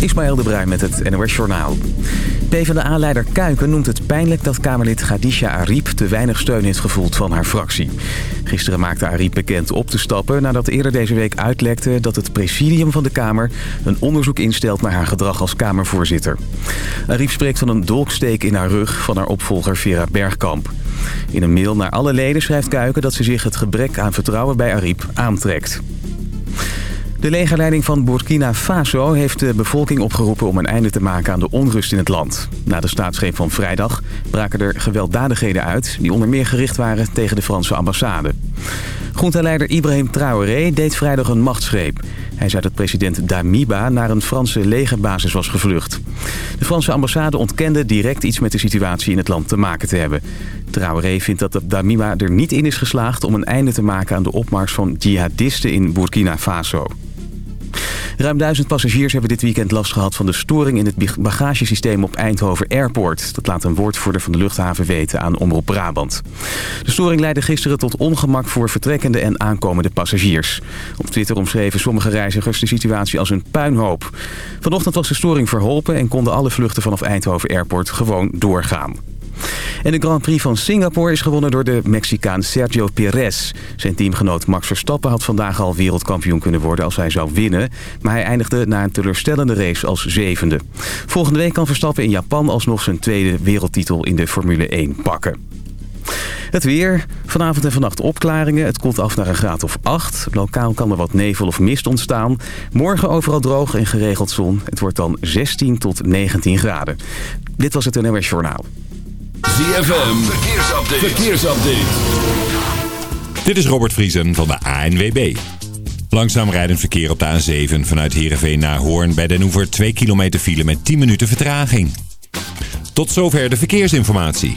Ismaël de Bruin met het NOS Journaal. PvdA-leider Kuiken noemt het pijnlijk dat Kamerlid Khadija Ariep te weinig steun heeft gevoeld van haar fractie. Gisteren maakte Ariep bekend op te stappen nadat eerder deze week uitlekte dat het presidium van de Kamer een onderzoek instelt naar haar gedrag als Kamervoorzitter. Ariep spreekt van een dolksteek in haar rug van haar opvolger Vera Bergkamp. In een mail naar alle leden schrijft Kuiken dat ze zich het gebrek aan vertrouwen bij Ariep aantrekt. De legerleiding van Burkina Faso heeft de bevolking opgeroepen om een einde te maken aan de onrust in het land. Na de staatsgreep van vrijdag braken er gewelddadigheden uit... die onder meer gericht waren tegen de Franse ambassade. Groenteleider Ibrahim Traoré deed vrijdag een machtsgreep. Hij zei dat president Damiba naar een Franse legerbasis was gevlucht. De Franse ambassade ontkende direct iets met de situatie in het land te maken te hebben. Traoré vindt dat Damiba er niet in is geslaagd om een einde te maken aan de opmars van jihadisten in Burkina Faso. Ruim duizend passagiers hebben dit weekend last gehad van de storing in het bagagesysteem op Eindhoven Airport. Dat laat een woordvoerder van de luchthaven weten aan Omroep Brabant. De storing leidde gisteren tot ongemak voor vertrekkende en aankomende passagiers. Op Twitter omschreven sommige reizigers de situatie als een puinhoop. Vanochtend was de storing verholpen en konden alle vluchten vanaf Eindhoven Airport gewoon doorgaan. En de Grand Prix van Singapore is gewonnen door de Mexicaan Sergio Perez. Zijn teamgenoot Max Verstappen had vandaag al wereldkampioen kunnen worden als hij zou winnen. Maar hij eindigde na een teleurstellende race als zevende. Volgende week kan Verstappen in Japan alsnog zijn tweede wereldtitel in de Formule 1 pakken. Het weer. Vanavond en vannacht opklaringen. Het koelt af naar een graad of 8. Lokaal kan er wat nevel of mist ontstaan. Morgen overal droog en geregeld zon. Het wordt dan 16 tot 19 graden. Dit was het NOS Journaal. ZFM, verkeersupdate. verkeersupdate. Dit is Robert Vriesen van de ANWB. Langzaam rijdend verkeer op de A7 vanuit Heerenveen naar Hoorn... bij Den Oever 2 kilometer file met 10 minuten vertraging. Tot zover de verkeersinformatie.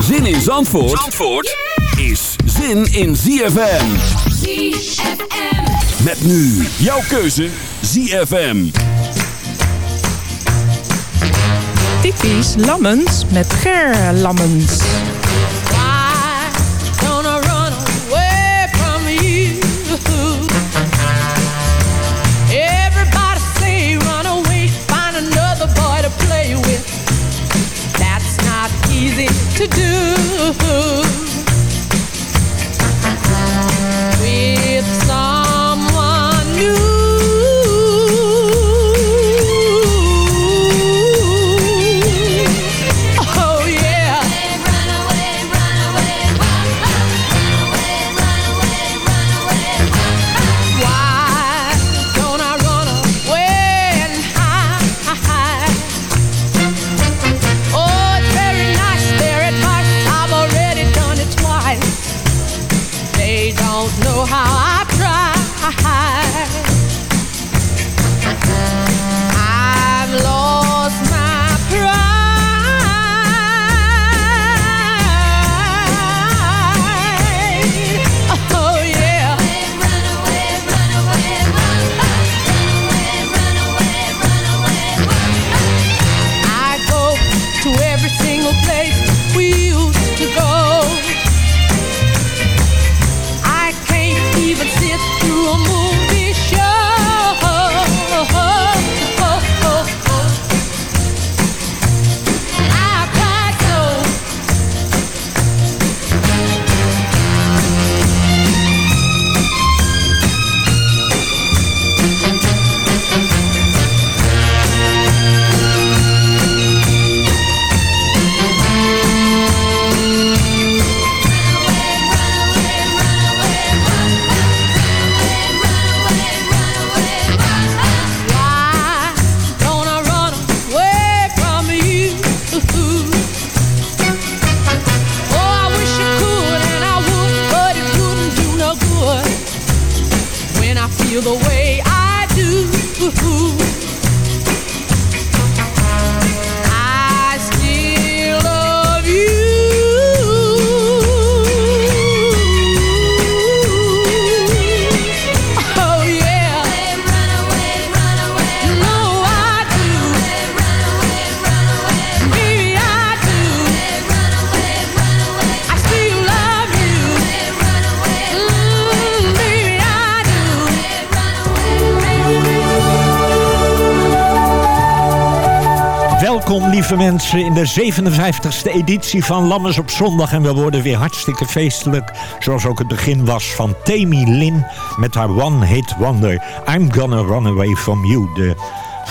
Zin in Zandvoort, Zandvoort is zin in ZFM. ZFM. Met nu jouw keuze ZFM. Typisch Lammens met Ger Lammens. Do mensen in de 57e editie van Lammers op zondag. En we worden weer hartstikke feestelijk, zoals ook het begin was van Tammy Lynn met haar One Hit Wonder. I'm Gonna Run Away From You, de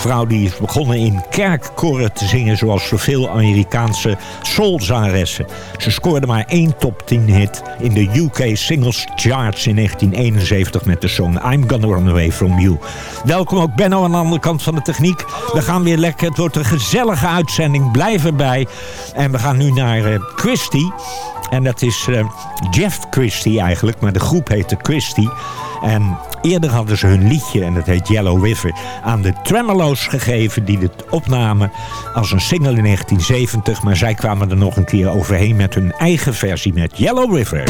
vrouw die is begonnen in kerkkoren te zingen... zoals zoveel Amerikaanse soulzangeressen. Ze scoorde maar één top 10 hit in de UK Singles Charts in 1971... met de song I'm Gonna Run Away From You. Welkom ook Benno aan de andere kant van de techniek. We gaan weer lekker. Het wordt een gezellige uitzending. Blijf erbij. En we gaan nu naar uh, Christy. En dat is uh, Jeff Christy eigenlijk. Maar de groep heet de Christy. En eerder hadden ze hun liedje, en dat heet Yellow River, aan de Tremolo's gegeven die het opnamen als een single in 1970. Maar zij kwamen er nog een keer overheen met hun eigen versie met Yellow River.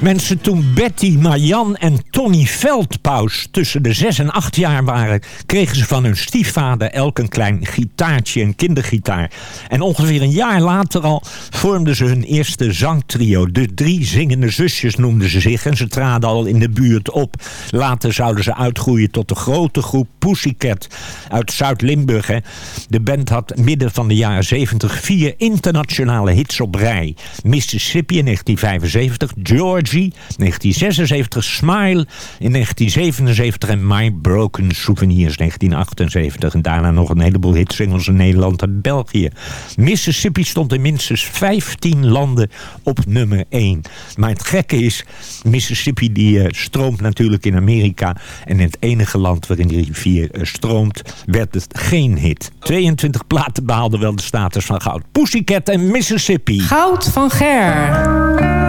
Mensen, toen Betty, Marjan en Veldpaus tussen de 6 en 8 jaar waren... kregen ze van hun stiefvader elk een klein gitaartje, een kindergitaar. En ongeveer een jaar later al vormden ze hun eerste zangtrio. De drie zingende zusjes noemden ze zich en ze traden al in de buurt op. Later zouden ze uitgroeien tot de grote groep Pussycat uit Zuid-Limburg. De band had midden van de jaren 70 vier internationale hits op rij. Mississippi in 1975, Georgie 1976, Smile in 1977 en My Broken Souvenirs 1978. En daarna nog een heleboel hitsingles in Nederland en België. Mississippi stond in minstens 15 landen op nummer 1. Maar het gekke is, Mississippi die uh, stroomt natuurlijk in Amerika. En in het enige land waarin die rivier uh, stroomt, werd het geen hit. 22 platen behaalden wel de status van goud. Pussycat en Mississippi. Goud van Ger.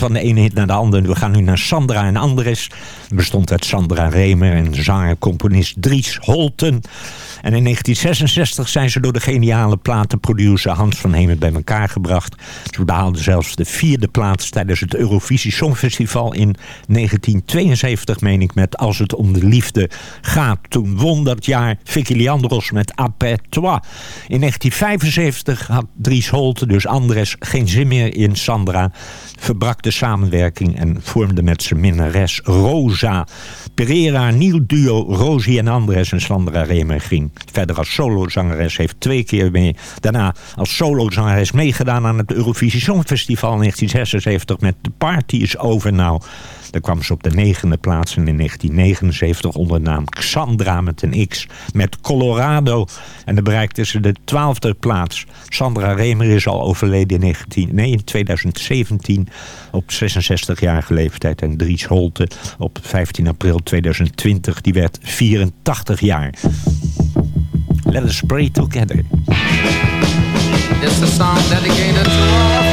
Van de ene hit naar de andere. We gaan nu naar Sandra en Andres. Bestond uit Sandra Remer en zanger-componist Dries Holten. En in 1966 zijn ze door de geniale platenproducer Hans van Hemert bij elkaar gebracht. Ze behaalden zelfs de vierde plaats tijdens het Eurovisie Songfestival in 1972, meen ik, met Als het om de liefde gaat. Toen won dat jaar Vicky Leandros met Après. In 1975 had Dries Holte, dus Andres, geen zin meer in Sandra. Verbrak de samenwerking en vormde met zijn minnares Rosa. Pereira, nieuw duo Rosie en Andres en Sandra Remer ging verder als solozangeres. Heeft twee keer mee, daarna als solozangeres meegedaan aan het Eurovisie Songfestival in 1976 met The Party is Over Now. Daar kwam ze op de negende plaats en in 1979 onder de naam Xandra met een X met Colorado. En dan bereikte ze de twaalfde plaats. Sandra Remer is al overleden in, 19, nee, in 2017 op 66-jarige leeftijd. En Dries Holte op 15 april 2020, die werd 84 jaar. Let us pray together. It's a song dedicated to all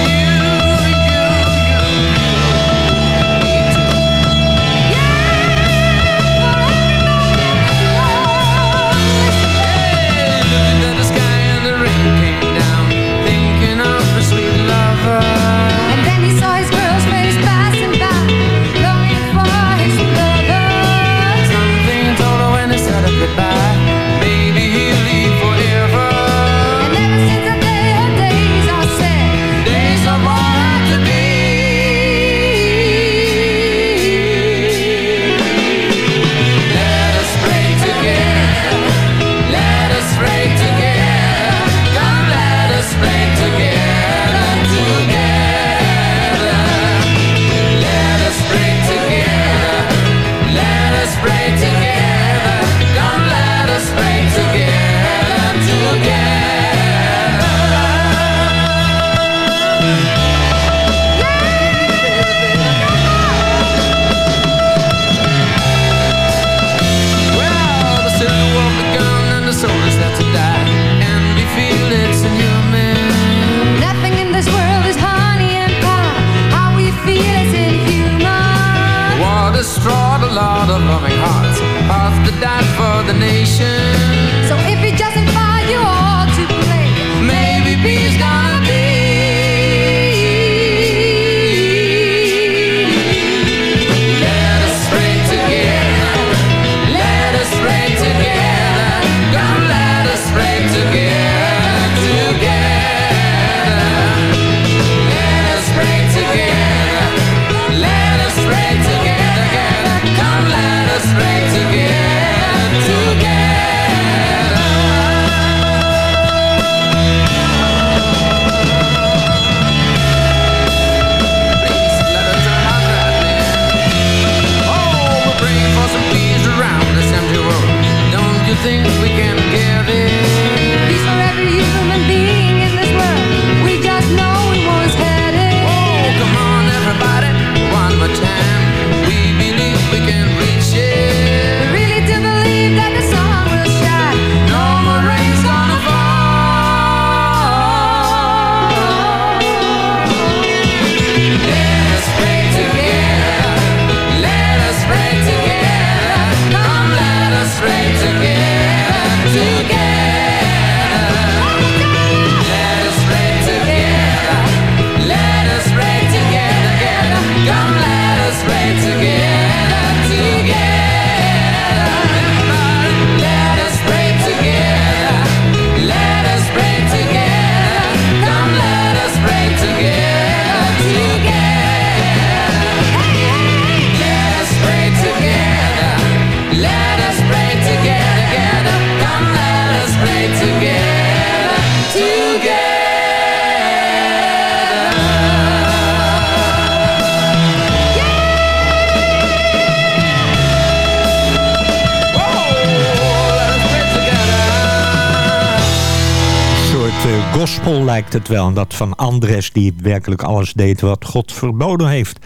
gospel lijkt het wel. En dat van Andres die werkelijk alles deed wat God verboden heeft.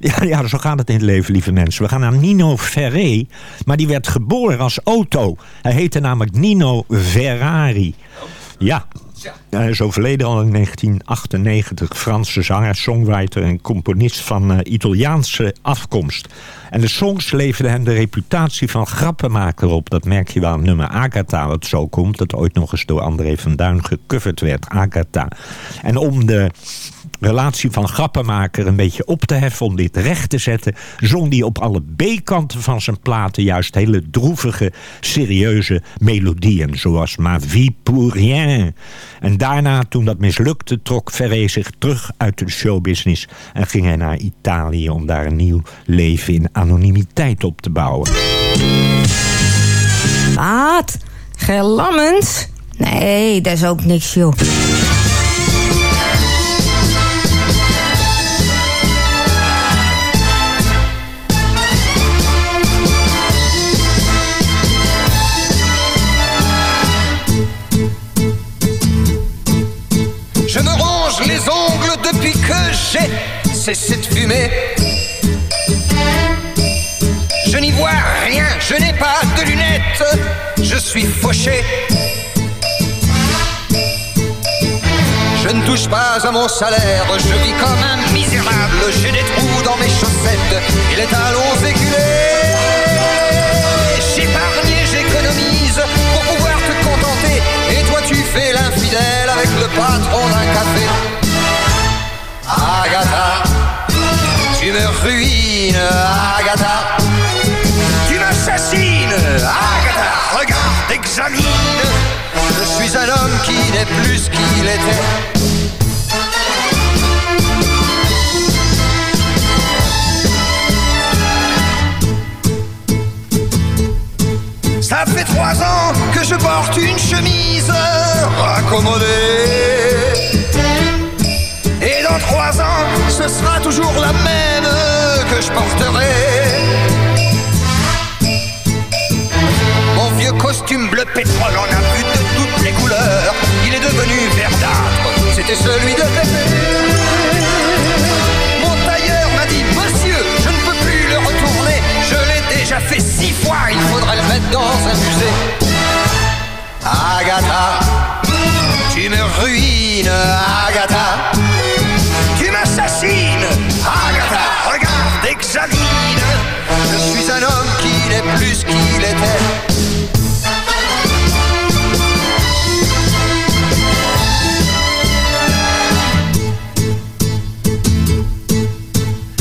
Ja, ja, zo gaat het in het leven, lieve mensen. We gaan naar Nino Ferré. Maar die werd geboren als Otto. Hij heette namelijk Nino Ferrari. Ja, hij is overleden al in 1998. Franse zanger, songwriter en componist van eh, Italiaanse afkomst. En de songs leverden hem de reputatie van grappenmaker op. Dat merk je wel aan nummer Agatha, wat zo komt. Dat ooit nog eens door André van Duin gecoverd werd. Agatha. En om de relatie van grappenmaker een beetje op te heffen... om dit recht te zetten... zong hij op alle B-kanten van zijn platen... juist hele droevige, serieuze melodieën... zoals Ma vie pour rien. En daarna, toen dat mislukte... trok Ferré zich terug uit de showbusiness... en ging hij naar Italië om daar een nieuw leven in anonimiteit op te bouwen. Wat? Gelammend? Nee, dat is ook niks, joh. J'ai cessé de fumer. Je n'y vois rien, je n'ai pas de lunettes, je suis fauché. Je ne touche pas à mon salaire, je vis comme un misérable, j'ai des trous dans mes chaussettes et les talons éculés. J'épargne, j'économise pour pouvoir te contenter, et toi tu fais l'infidèle avec le patron d'un café. Agatha, tu me ruines, Agatha. Tu m'assassines, Agatha. Regarde, examine. Je suis un homme qui n'est plus qu'il était. Ça fait trois ans que je porte une chemise raccommodée. Trois ans, ce sera toujours la même que je porterai. Mon vieux costume bleu pétrole en a vu de toutes les couleurs. Il est devenu verdâtre, c'était celui de Pépé. Mon tailleur m'a dit, monsieur, je ne peux plus le retourner. Je l'ai déjà fait six fois, il faudrait le mettre dans un musée. Agatha, tu me ruines, Agatha. M'assassines, Agatha. Regarde, examine. Je suis un homme qui n'est plus qu'il était.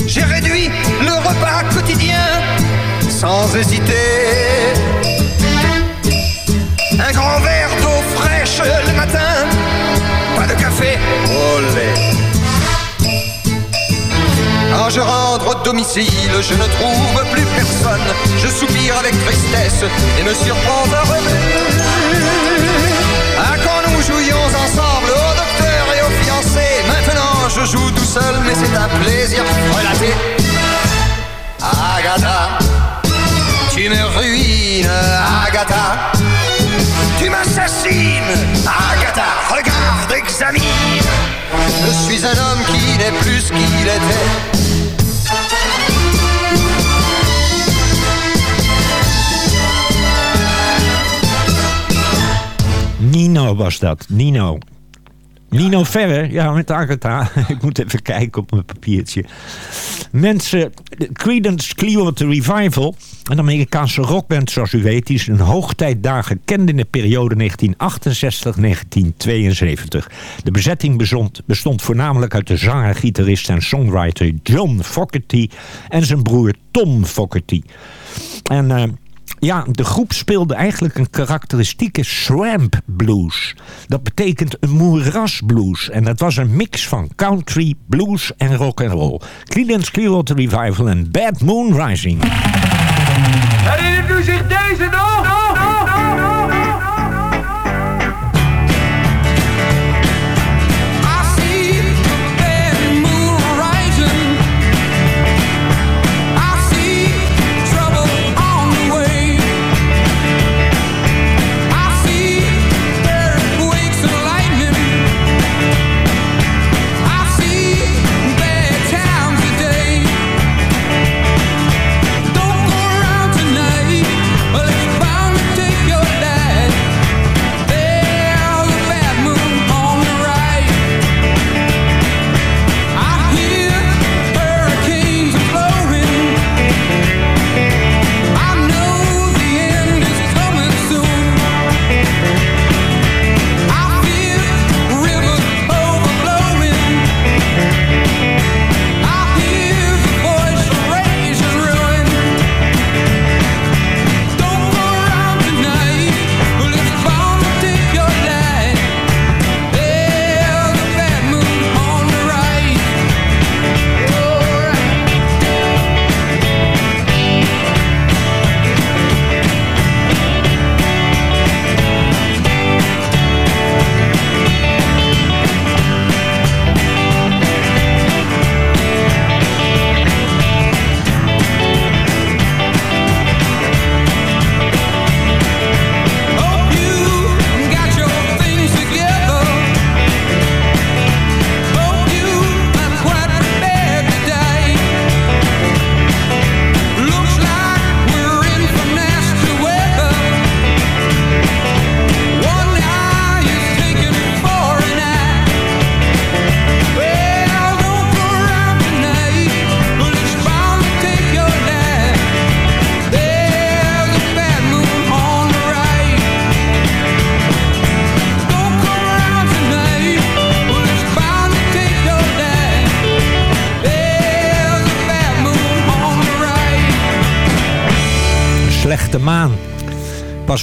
J'ai réduit le repas quotidien sans hésiter. Domicile, je ne trouve plus personne. Je soupire avec tristesse et me surprends à rêver. Ah, quand nous jouions ensemble au docteur et au fiancé, maintenant je joue tout seul, mais c'est un plaisir relaté. Agatha, tu me ruines, Agatha. Tu m'assassines, Agatha. Regarde, examine. Je suis un homme qui n'est plus ce qu'il était. Nino was dat, Nino. Nino Verre, ja, met Agatha. Ik moet even kijken op mijn papiertje. Mensen, de Creedence Clearwater Revival, een Amerikaanse rockband zoals u weet, die is een hoogtijd daar gekend in de periode 1968-1972. De bezetting bestond, voornamelijk uit de zanger, gitarist en songwriter John Fogerty en zijn broer Tom Fogerty. En eh, ja, de groep speelde eigenlijk een karakteristieke swamp blues. Dat betekent een moerasblues. En dat was een mix van country, blues en rock and roll. Creedence Clearwater Revival en Bad Moon Rising. Herinnert u zich deze nog?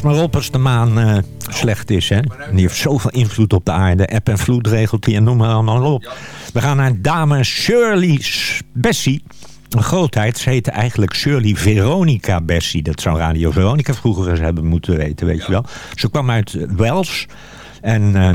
pas maar op als de maan eh, slecht is. Hè? Die heeft zoveel invloed op de aarde. App en vloed regelt die en noem maar allemaal op. We gaan naar dame Shirley Bessie. Een grootheid. Ze heette eigenlijk Shirley Veronica Bessie. Dat zou Radio Veronica vroeger eens hebben moeten weten, weet je wel. Ze kwam uit Wales. En... Eh,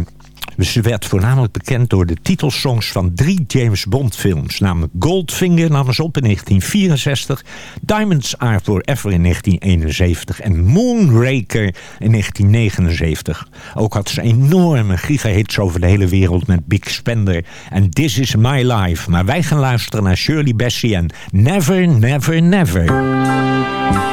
ze werd voornamelijk bekend door de titelsongs van drie James Bond films. Namelijk Goldfinger namens ze op in 1964. Diamonds Are Forever in 1971. En Moonraker in 1979. Ook had ze enorme gigahits over de hele wereld met Big Spender. En This Is My Life. Maar wij gaan luisteren naar Shirley Bessie en Never, Never, Never.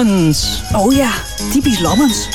Lammens. Oh ja, typisch lommens.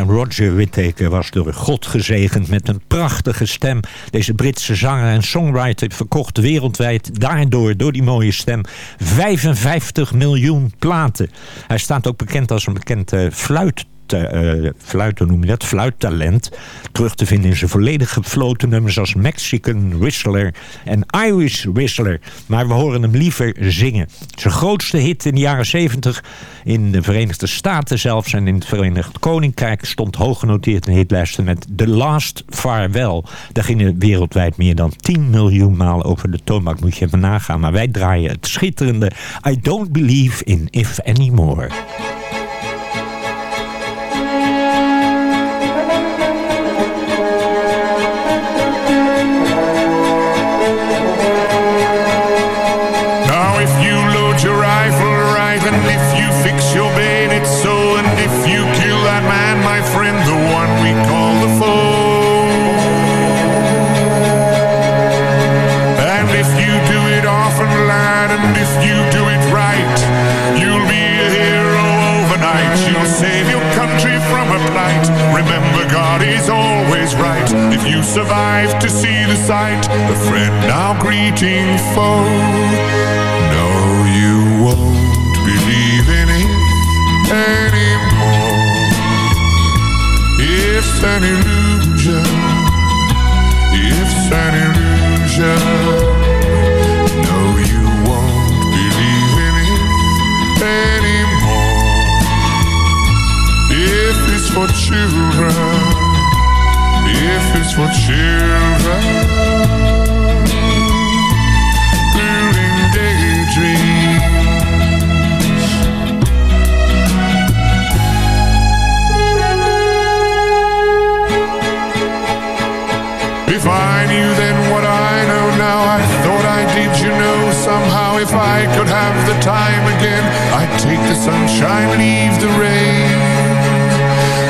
Roger Whittaker was door God gezegend met een prachtige stem. Deze Britse zanger en songwriter verkocht wereldwijd daardoor, door die mooie stem, 55 miljoen platen. Hij staat ook bekend als een bekend eh, fluit eh, fluit, hoe noem je dat? Fluittalent. Terug te vinden in zijn volledig gefloten nummers als Mexican Whistler en Irish Whistler. Maar we horen hem liever zingen. Zijn grootste hit in de jaren 70 in de Verenigde Staten zelfs en in het Verenigd Koninkrijk stond hoog genoteerd in hitlijsten met The Last Farewell. Daar gingen wereldwijd meer dan 10 miljoen maal over de toonbank. Moet je even nagaan. Maar wij draaien het schitterende I Don't Believe in If Anymore. Remember, God is always right. If you survive to see the sight, a friend now greeting foe. No, you won't believe in it anymore. It's an illusion. It's an illusion. For children, if it's for children, building daydreams. If I knew then what I know now, I thought I did, you know, somehow. If I could have the time again, I'd take the sunshine, leave the rain.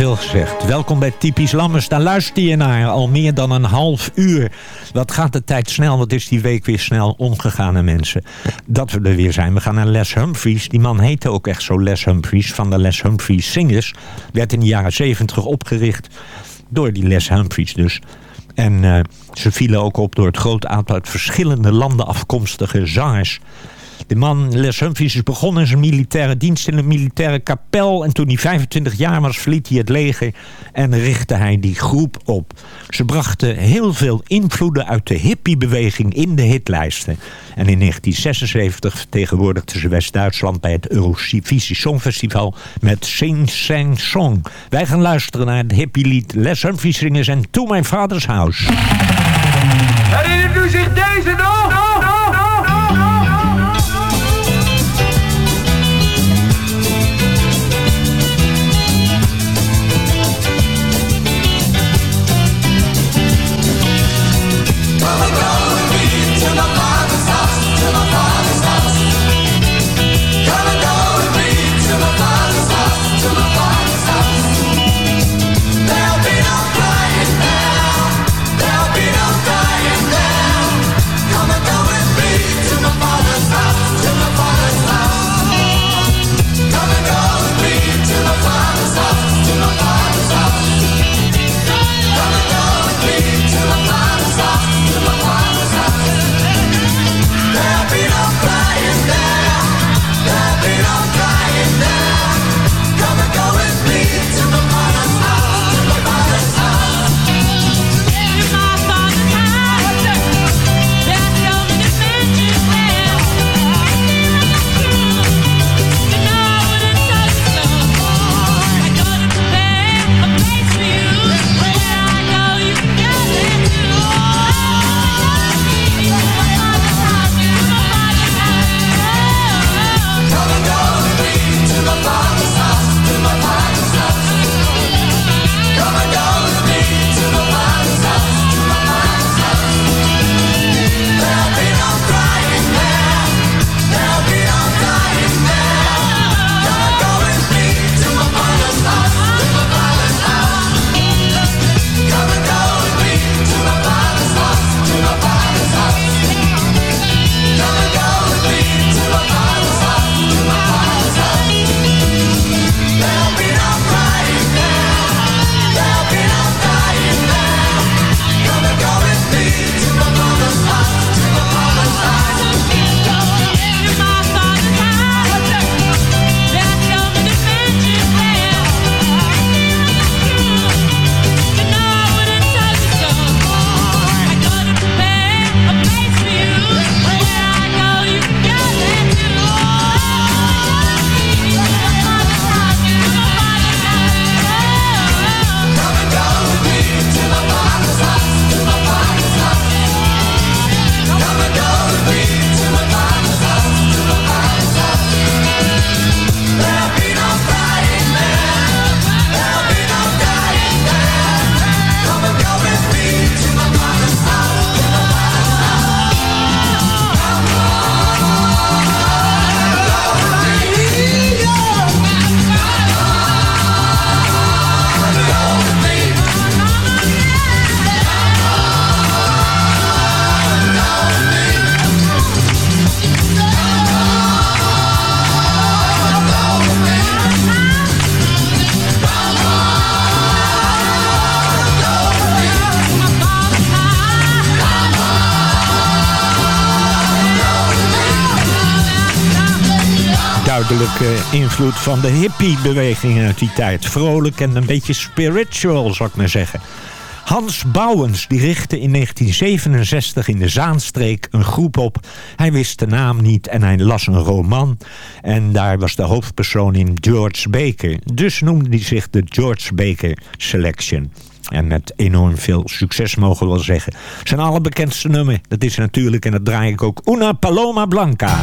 veel gezegd. Welkom bij Typisch Lammers. Daar luister je naar al meer dan een half uur. Wat gaat de tijd snel? Wat is die week weer snel omgegaan, mensen? Dat we er weer zijn. We gaan naar Les Humphries. Die man heette ook echt zo Les Humphries. Van de Les Humphries Singers. Werd in de jaren zeventig opgericht. Door die Les Humphries dus. En eh, ze vielen ook op door het groot aantal uit verschillende landen afkomstige zangers. De man, Les Humphries, is begonnen in zijn militaire dienst in een militaire kapel. En toen hij 25 jaar was, verliet hij het leger en richtte hij die groep op. Ze brachten heel veel invloeden uit de hippiebeweging in de hitlijsten. En in 1976 vertegenwoordigde ze West-Duitsland bij het Eurovisie Songfestival met Sing Sang Song. Wij gaan luisteren naar het hippielied Les Humphries Singers en To My Father's House. Herinnert u zich deze nog? Duidelijke invloed van de hippie-beweging uit die tijd. Vrolijk en een beetje spiritual, zou ik maar zeggen. Hans Bouwens die richtte in 1967 in de Zaanstreek een groep op. Hij wist de naam niet en hij las een roman. En daar was de hoofdpersoon in George Baker. Dus noemde hij zich de George Baker Selection. En met enorm veel succes mogen we wel zeggen. Zijn allerbekendste nummer, dat is natuurlijk, en dat draai ik ook, Una Paloma Blanca.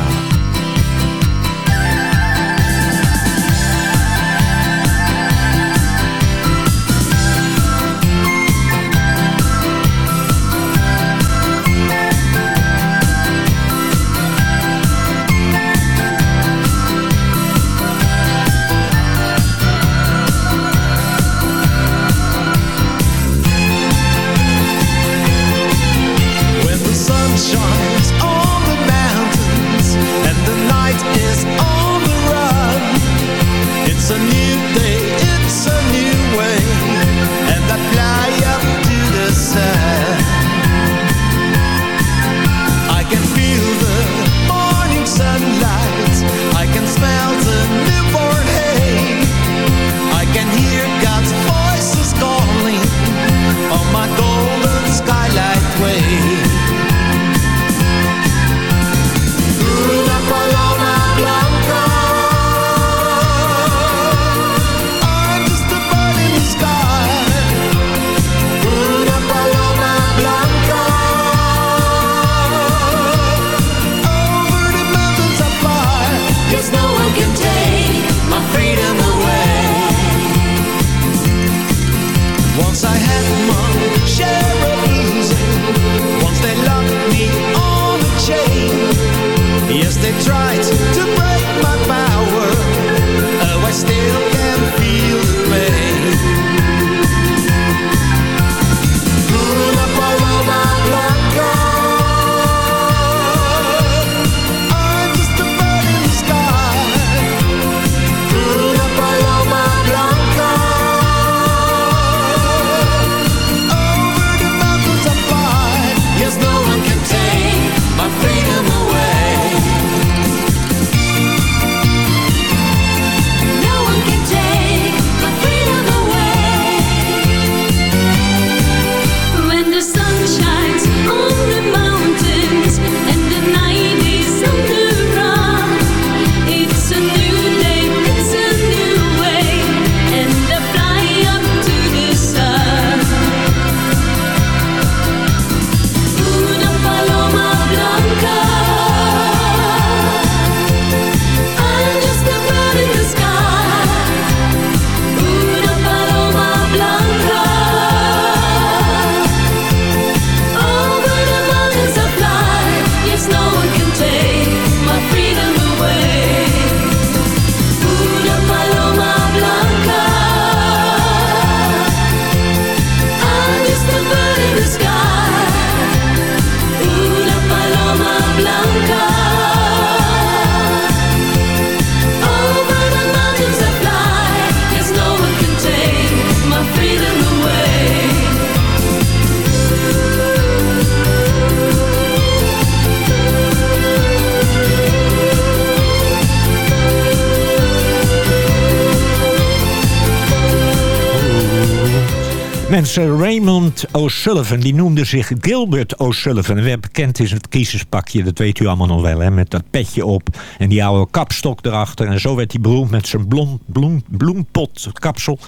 Mensen, Raymond O'Sullivan, die noemde zich Gilbert O'Sullivan. En werd bekend is het kiezerspakje, dat weet u allemaal nog wel, hè, met dat petje op en die oude kapstok erachter. En zo werd hij beroemd met zijn bloem, bloempot kapsel.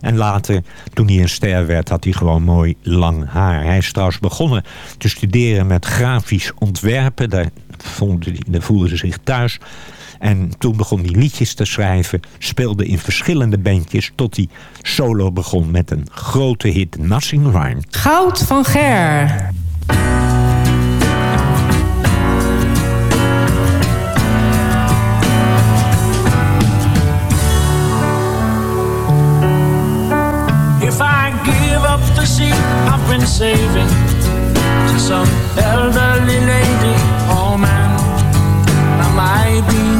En later, toen hij een ster werd, had hij gewoon mooi lang haar. Hij is trouwens begonnen te studeren met grafisch ontwerpen. Daar, hij- daar voelde ze zich thuis. En toen begon hij liedjes te schrijven, speelde in verschillende bandjes... tot hij solo begon met een grote hit, Nothing Rhyme. Goud van Ger. If I give up the seat I've been saving to some elderly lady, oh man, I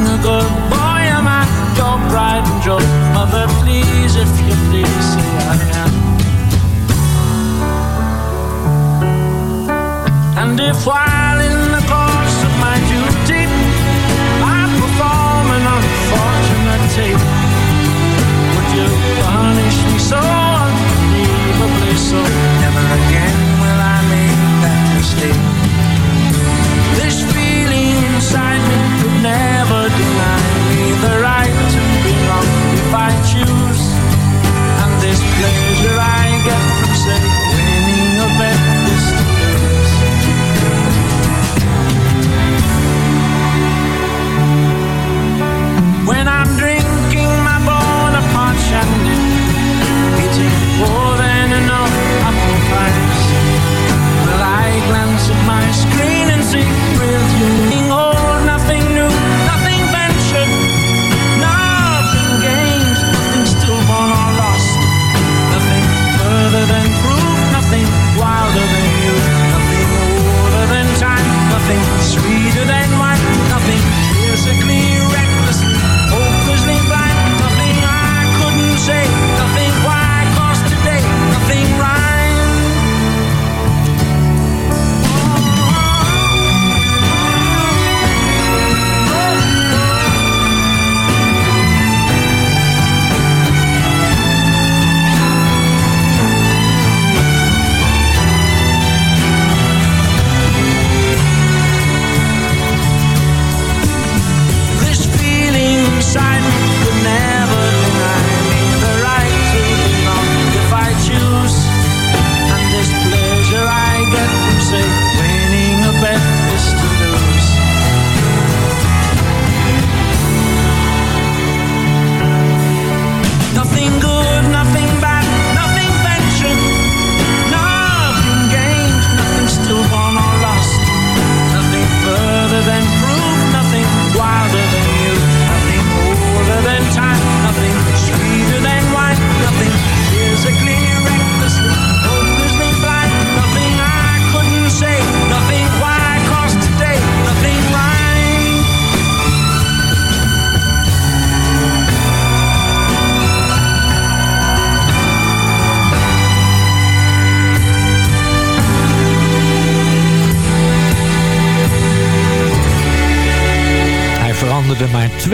your pride and joy? Mother, please, if you please, say I am. And if while in the course of my duty I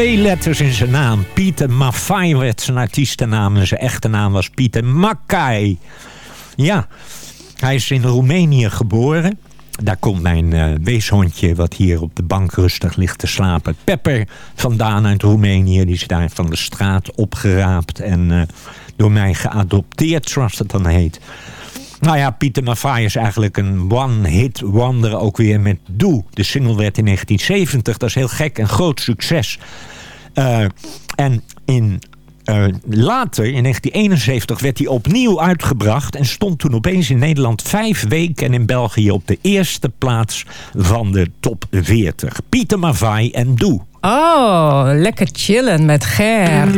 twee letters in zijn naam. Pieter Maffay werd zijn artiestennaam en zijn echte naam was Pieter Makkay. Ja, hij is in Roemenië geboren. Daar komt mijn eh, weeshondje, wat hier op de bank rustig ligt te slapen. Pepper vandaan uit Roemenië. Die is daar van de straat opgeraapt en eh, door mij geadopteerd, zoals het dan heet. Nou ja, Pieter Maffay is eigenlijk een one-hit wonder ook weer met Doe. De single werd in 1970, dat is heel gek, een groot succes. Eh, en in, eh, later, in 1971, werd hij opnieuw uitgebracht... en stond toen opeens in Nederland vijf weken... en in België op de eerste plaats van de top 40. Pieter Maffay en Doe. Oh, lekker chillen met Ger.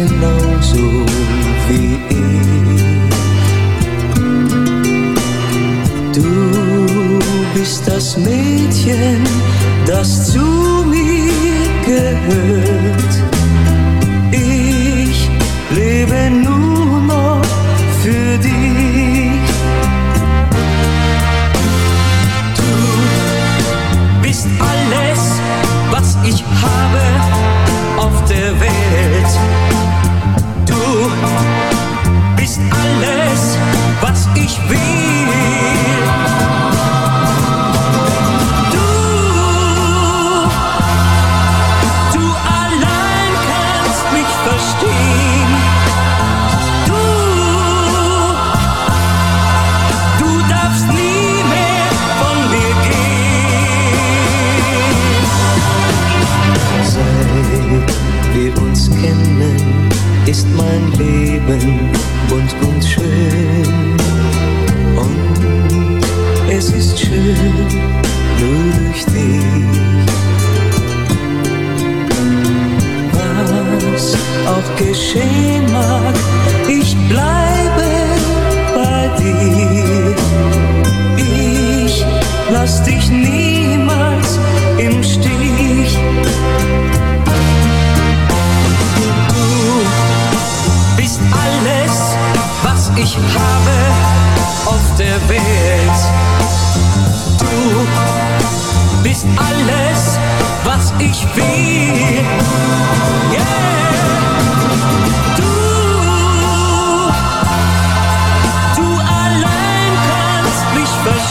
Genauso wie ich. Du bist das Mädchen, das zu mir gehört.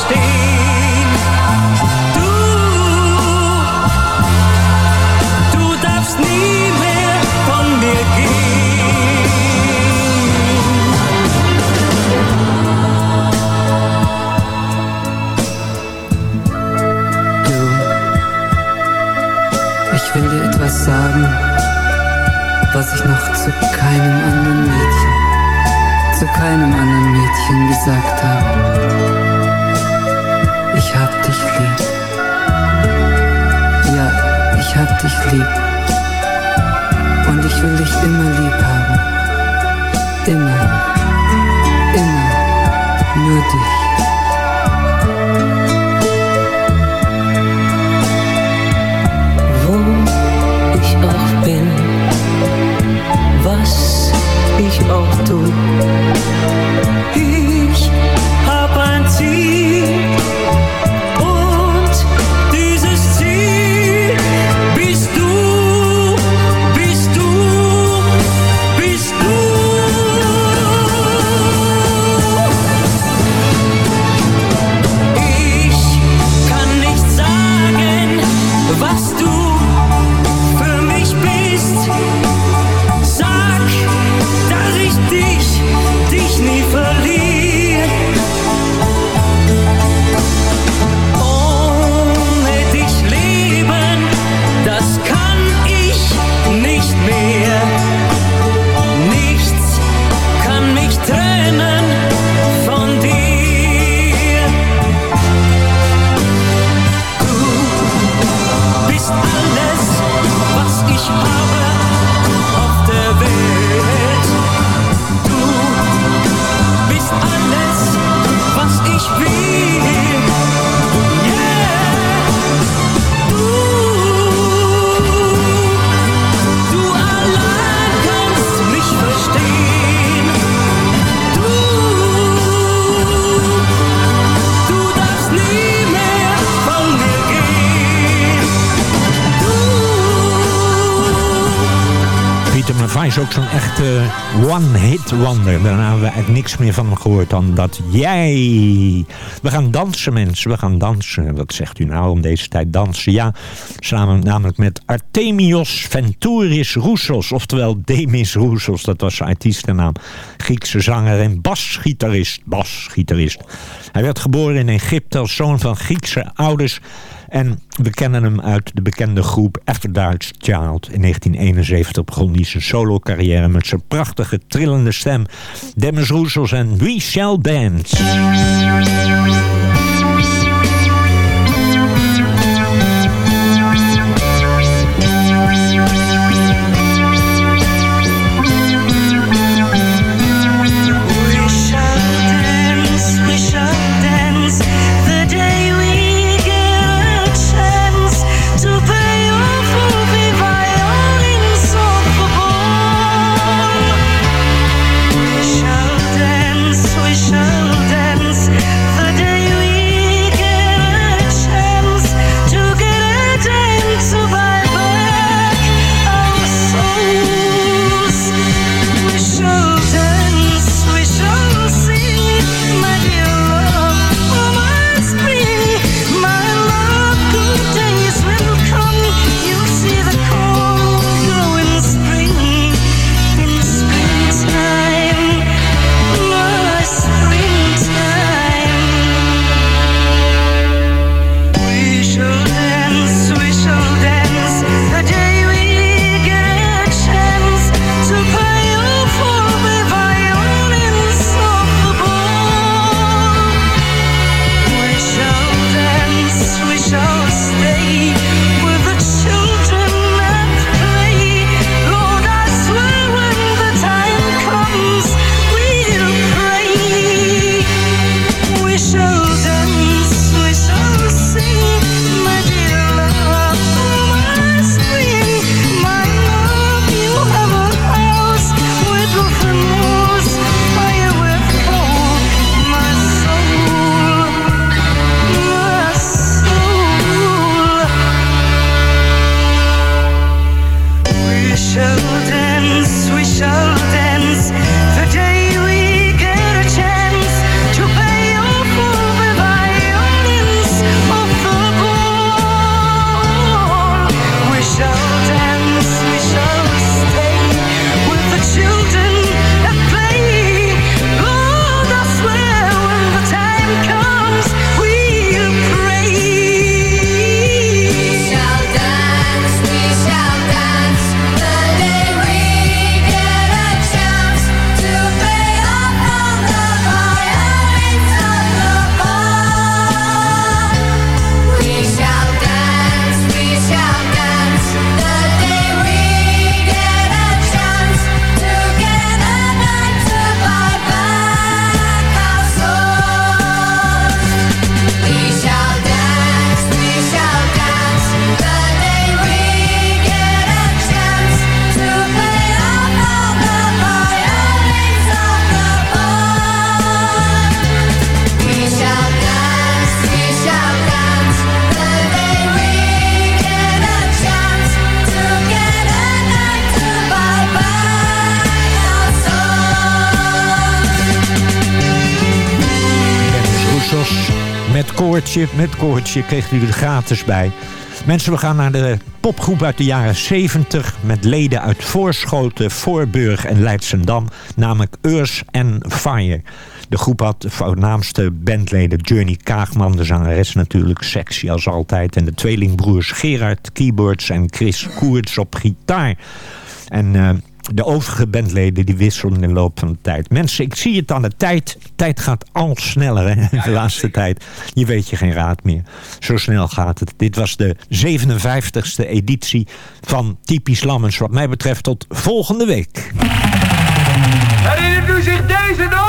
して is ook zo'n echte one-hit wonder. Daarna hebben we eigenlijk niks meer van hem gehoord dan dat jij. We gaan dansen mensen, we gaan dansen. Wat zegt u nou om deze tijd dansen? Ja, samen namelijk met Artemios Ventouris Roussos. Oftewel Demis Roussos, dat was zijn artiestennaam. Griekse zanger en basgitarist. Basgitarist. Hij werd geboren in Egypte als zoon van Griekse ouders... En we kennen hem uit de bekende groep Aphrodite's Child. In 1971 begon hij zijn solo-carrière met zijn prachtige trillende stem. Demis Roussos en We Shall Dance. Met koortje, kreeg u er gratis bij. Mensen, we gaan naar de popgroep uit de jaren 70... met leden uit Voorschoten, Voorburg en Leidsendam... namelijk Earth and Fire. De groep had de voornaamste bandleden Journey Kaagman... de zangeres natuurlijk, sexy als altijd... en de tweelingbroers Gerard keyboards en Chris Koerts op gitaar. En... eh, de overige bandleden die wisselen in de loop van de tijd. Mensen, ik zie het aan de tijd. Tijd gaat al sneller hè, de laatste tijd. Je weet je geen raad meer. Zo snel gaat het. Dit was de 57ste editie van Typisch Lammens. Wat mij betreft tot volgende week. Herinnert u zich deze nog?